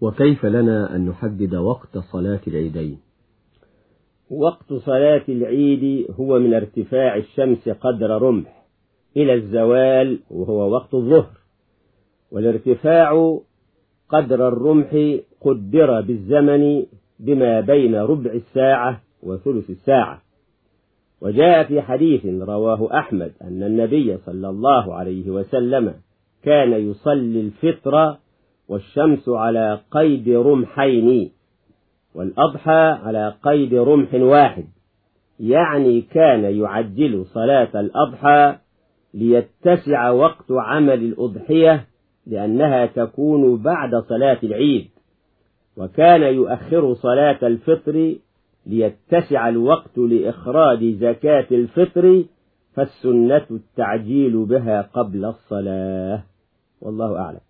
وكيف لنا أن نحدد وقت صلاة العيدين؟ وقت صلاة العيد هو من ارتفاع الشمس قدر رمح إلى الزوال وهو وقت الظهر والارتفاع قدر الرمح قدر بالزمن بما بين ربع الساعة وثلث الساعة. وجاء في حديث رواه أحمد أن النبي صلى الله عليه وسلم كان يصلي الفطر والشمس على قيد رمحين والأضحى على قيد رمح واحد. يعني كان يعجل صلاة الأضحى ليتسع وقت عمل الأضحية لأنها تكون بعد صلاة العيد. وكان يؤخر صلاة الفطر ليتسع الوقت لإخراج زكاة الفطر فالسنة التعجيل بها قبل الصلاة. والله أعلم.